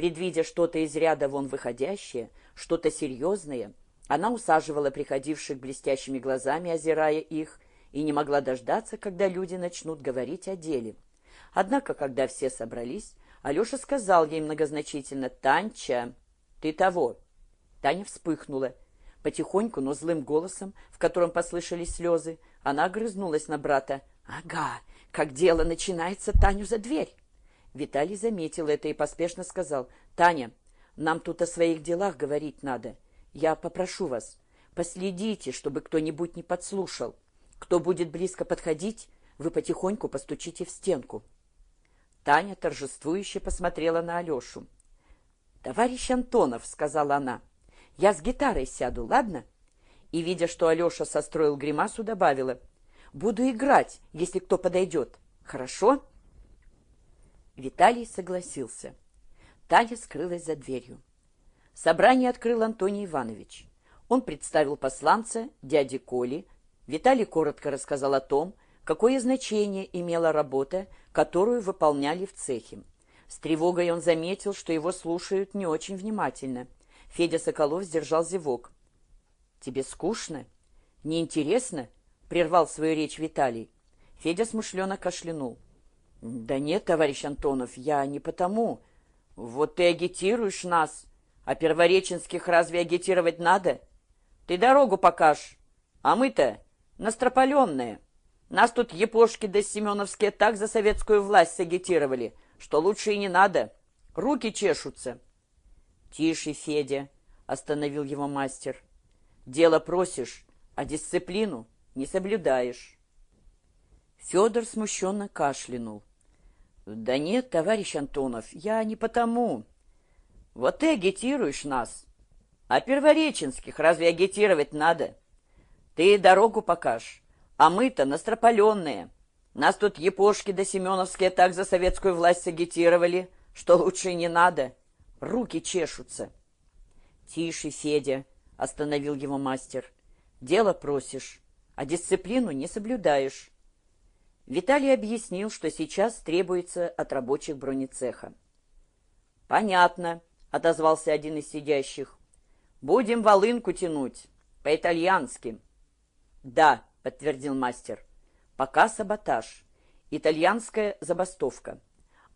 Предвидя что-то из ряда вон выходящее, что-то серьезное, она усаживала приходивших блестящими глазами, озирая их, и не могла дождаться, когда люди начнут говорить о деле. Однако, когда все собрались, Алеша сказал ей многозначительно «Танча, ты того». Таня вспыхнула. Потихоньку, но злым голосом, в котором послышались слезы, она огрызнулась на брата. «Ага, как дело начинается, Таню за дверь!» Виталий заметил это и поспешно сказал. «Таня, нам тут о своих делах говорить надо. Я попрошу вас, последите, чтобы кто-нибудь не подслушал. Кто будет близко подходить, вы потихоньку постучите в стенку». Таня торжествующе посмотрела на Алешу. «Товарищ Антонов», — сказала она, — «я с гитарой сяду, ладно?» И, видя, что Алеша состроил гримасу, добавила, «Буду играть, если кто подойдет. Хорошо?» Виталий согласился. Таня скрылась за дверью. Собрание открыл Антоний Иванович. Он представил посланца дяде Коли. Виталий коротко рассказал о том, какое значение имела работа, которую выполняли в цехе. С тревогой он заметил, что его слушают не очень внимательно. Федя Соколов сдержал зевок. «Тебе скучно? Неинтересно?» — прервал свою речь Виталий. Федя смышленно кашлянул. «Да нет, товарищ Антонов, я не потому. Вот ты агитируешь нас, а первореченских разве агитировать надо? Ты дорогу покажешь, а мы-то настропаленные». Нас тут епошки да семеновские так за советскую власть сагитировали, что лучше и не надо. Руки чешутся. — Тише, Федя, — остановил его мастер. — Дело просишь, а дисциплину не соблюдаешь. Федор смущенно кашлянул. — Да нет, товарищ Антонов, я не потому. Вот ты агитируешь нас. А первореченских разве агитировать надо? Ты дорогу покажешь. А мы-то настропаленные. Нас тут епошки да семеновские так за советскую власть сагитировали, что лучше не надо. Руки чешутся. Тише, Федя, остановил его мастер. Дело просишь, а дисциплину не соблюдаешь. Виталий объяснил, что сейчас требуется от рабочих бронецеха. «Понятно», — отозвался один из сидящих. «Будем волынку тянуть, по-итальянски». «Да», — подтвердил мастер. «Пока саботаж. Итальянская забастовка.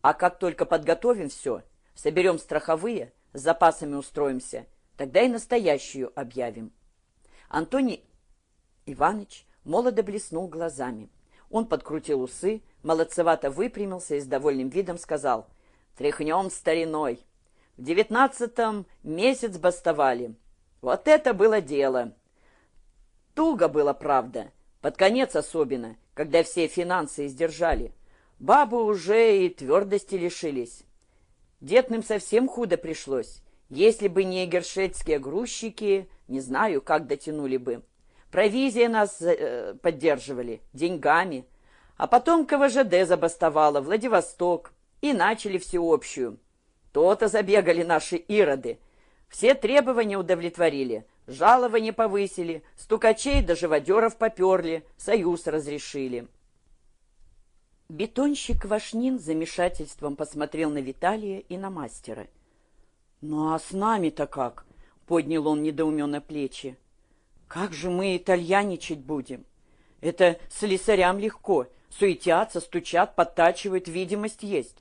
А как только подготовим все, соберем страховые, с запасами устроимся, тогда и настоящую объявим». Антоний Иваныч молодо блеснул глазами. Он подкрутил усы, молодцевато выпрямился и с довольным видом сказал «Тряхнем стариной. В девятнадцатом месяц бастовали. Вот это было дело!» Туго было, правда, под конец особенно, когда все финансы издержали. Бабы уже и твердости лишились. Детным совсем худо пришлось. Если бы не гершетские грузчики, не знаю, как дотянули бы. Провизия нас э, поддерживали, деньгами. А потом КВЖД забастовала, Владивосток, и начали всеобщую. То-то забегали наши ироды. Все требования удовлетворили, Жалование повысили, стукачей до живодеров поперли, союз разрешили. Бетонщик Вашнин замешательством посмотрел на Виталия и на мастера. «Ну а с нами-то как?» — поднял он недоуменно плечи. «Как же мы итальяничать будем? Это слесарям легко. Суетятся, стучат, подтачивают, видимость есть.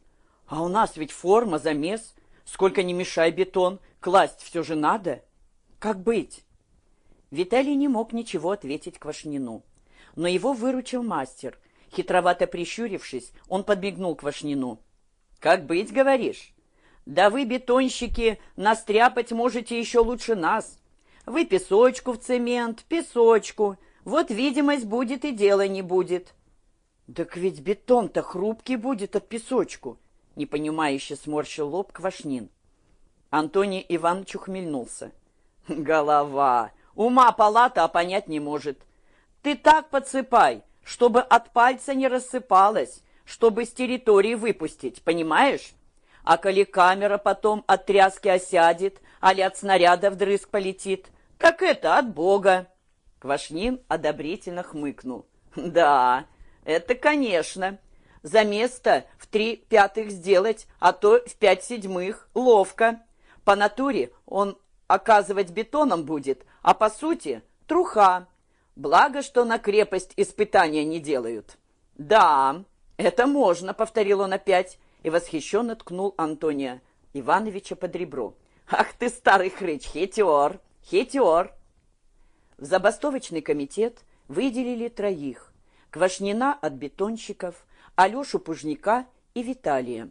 А у нас ведь форма, замес. Сколько не мешай бетон, класть все же надо». Как быть? Виталий не мог ничего ответить Квашнину. Но его выручил мастер. Хитровато прищурившись, он подмигнул Квашнину. «Как быть, говоришь? Да вы, бетонщики, настряпать можете еще лучше нас. Вы песочку в цемент, песочку. Вот видимость будет и дела не будет». «Так ведь бетон-то хрупкий будет от песочку», — непонимающе сморщил лоб Квашнин. Антоний Иванович ухмельнулся. Голова. Ума палата, а понять не может. Ты так подсыпай, чтобы от пальца не рассыпалось, чтобы с территории выпустить, понимаешь? А коли камера потом от тряски осядет, али от снаряда вдрызг полетит, так это от Бога. Квашнин одобрительно хмыкнул. Да, это конечно. За место в три пятых сделать, а то в пять седьмых. Ловко. По натуре он оказывать бетоном будет, а по сути труха. Благо, что на крепость испытания не делают. Да, это можно, повторил он опять и восхищенно ткнул Антония Ивановича под ребро. Ах ты, старый хрыч, хитер, хитер. В забастовочный комитет выделили троих. Квашнина от бетонщиков, Алешу Пужника и Виталия.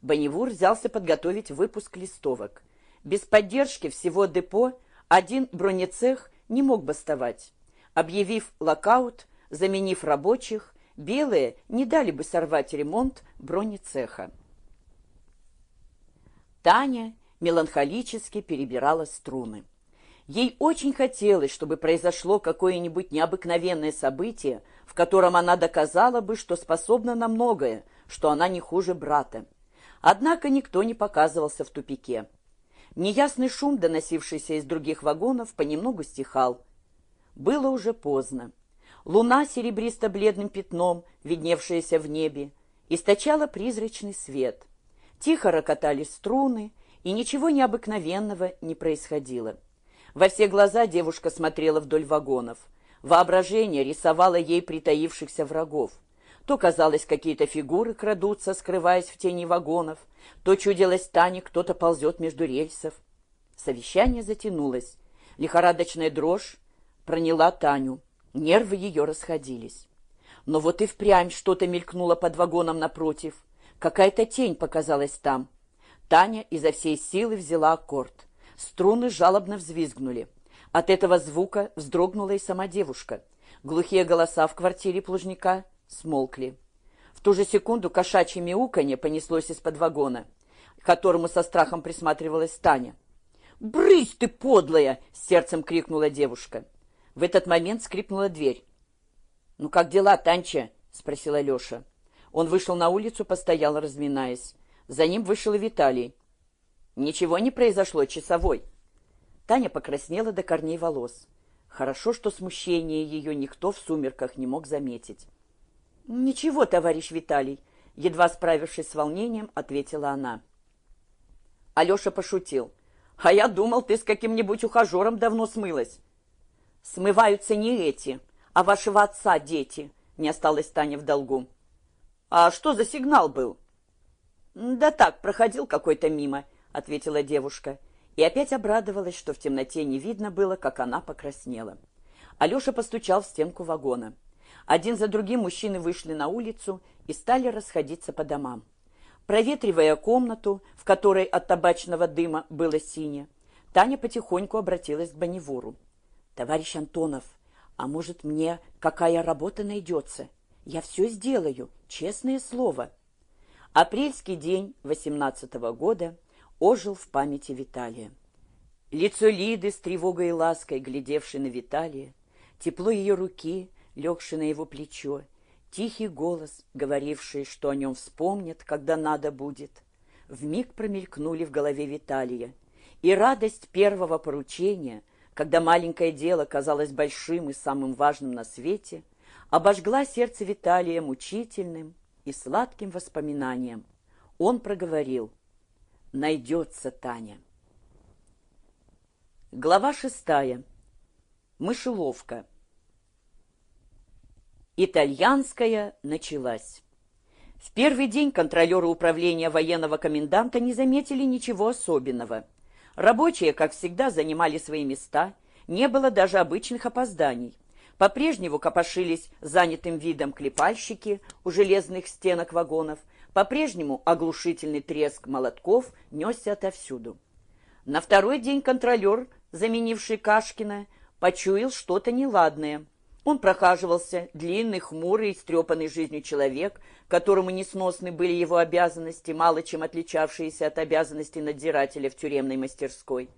Бонневур взялся подготовить выпуск листовок. Без поддержки всего депо один бронецех не мог бастовать. Объявив локаут, заменив рабочих, белые не дали бы сорвать ремонт бронецеха. Таня меланхолически перебирала струны. Ей очень хотелось, чтобы произошло какое-нибудь необыкновенное событие, в котором она доказала бы, что способна на многое, что она не хуже брата. Однако никто не показывался в тупике. Неясный шум, доносившийся из других вагонов, понемногу стихал. Было уже поздно. Луна серебристо-бледным пятном, видневшаяся в небе, источала призрачный свет. Тихо рокотали струны, и ничего необыкновенного не происходило. Во все глаза девушка смотрела вдоль вагонов. Воображение рисовало ей притаившихся врагов. То, казалось, какие-то фигуры крадутся, скрываясь в тени вагонов, то чудилось Тане, кто-то ползет между рельсов. Совещание затянулось. Лихорадочная дрожь проняла Таню. Нервы ее расходились. Но вот и впрямь что-то мелькнуло под вагоном напротив. Какая-то тень показалась там. Таня изо всей силы взяла аккорд. Струны жалобно взвизгнули. От этого звука вздрогнула и сама девушка. Глухие голоса в квартире плужника смолкли. В ту же секунду кошачье мяуканье понеслось из-под вагона, которому со страхом присматривалась Таня. «Брысь ты, подлая!» — сердцем крикнула девушка. В этот момент скрипнула дверь. «Ну как дела, Танча?» — спросила Леша. Он вышел на улицу, постоял, разминаясь. За ним вышел и Виталий. «Ничего не произошло, часовой». Таня покраснела до корней волос. Хорошо, что смущение ее никто в сумерках не мог заметить. «Ничего, товарищ Виталий», — едва справившись с волнением, ответила она. Алеша пошутил. «А я думал, ты с каким-нибудь ухажером давно смылась». «Смываются не эти, а вашего отца дети», — не осталась Таня в долгу. «А что за сигнал был?» «Да так, проходил какой-то мимо», — ответила девушка. И опять обрадовалась, что в темноте не видно было, как она покраснела. Алеша постучал в стенку вагона. Один за другим мужчины вышли на улицу и стали расходиться по домам. Проветривая комнату, в которой от табачного дыма было синее, Таня потихоньку обратилась к Бонневуру. «Товарищ Антонов, а может мне какая работа найдется? Я все сделаю, честное слово». Апрельский день восемнадцатого года ожил в памяти Виталия. Лицо Лиды с тревогой и лаской, глядевшей на Виталия, тепло ее руки, легшей на его плечо, тихий голос, говоривший, что о нем вспомнят, когда надо будет, вмиг промелькнули в голове Виталия, и радость первого поручения, когда маленькое дело казалось большим и самым важным на свете, обожгла сердце Виталия мучительным, и сладким воспоминанием. Он проговорил «Найдется Таня». Глава шестая. Мышеловка. Итальянская началась. В первый день контролеры управления военного коменданта не заметили ничего особенного. Рабочие, как всегда, занимали свои места, не было даже обычных опозданий. По-прежнему копошились занятым видом клепальщики у железных стенок вагонов, по-прежнему оглушительный треск молотков несся отовсюду. На второй день контролер, заменивший Кашкина, почуял что-то неладное. Он прохаживался, длинный, хмурый, истрепанный жизнью человек, которому несносны были его обязанности, мало чем отличавшиеся от обязанностей надзирателя в тюремной мастерской.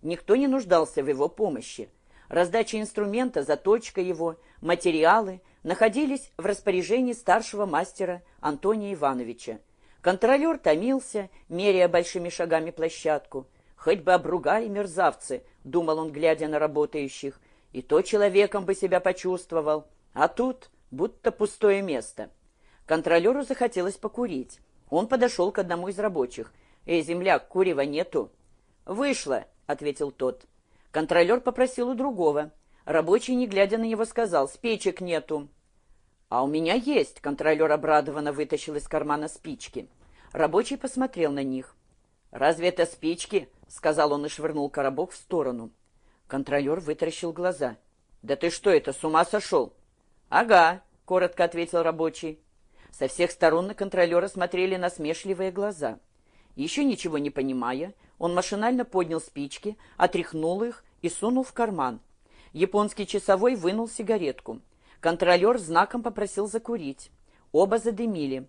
Никто не нуждался в его помощи. Раздача инструмента, заточка его, материалы находились в распоряжении старшего мастера Антония Ивановича. Контролер томился, меряя большими шагами площадку. «Хоть бы обругали мерзавцы», — думал он, глядя на работающих, — «и то человеком бы себя почувствовал, а тут будто пустое место». Контролеру захотелось покурить. Он подошел к одному из рабочих. «Эй, земляк, курева нету?» «Вышло», — ответил тот. Контролер попросил у другого. Рабочий, не глядя на него, сказал, «Спичек нету». «А у меня есть», — контролер обрадованно вытащил из кармана спички. Рабочий посмотрел на них. «Разве это спички?» — сказал он и швырнул коробок в сторону. Контролер вытаращил глаза. «Да ты что это, с ума сошел?» «Ага», — коротко ответил рабочий. Со всех сторон на контролера смотрели насмешливые глаза. Еще ничего не понимая, он машинально поднял спички, отряхнул их и сунул в карман. Японский часовой вынул сигаретку. Контролер знаком попросил закурить. Оба задымили.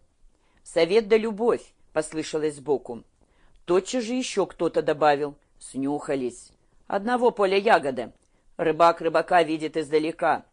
«Совет да любовь!» — послышалось сбоку. Тотчас же еще кто-то добавил. Снюхались. «Одного поля ягоды. Рыбак рыбака видит издалека.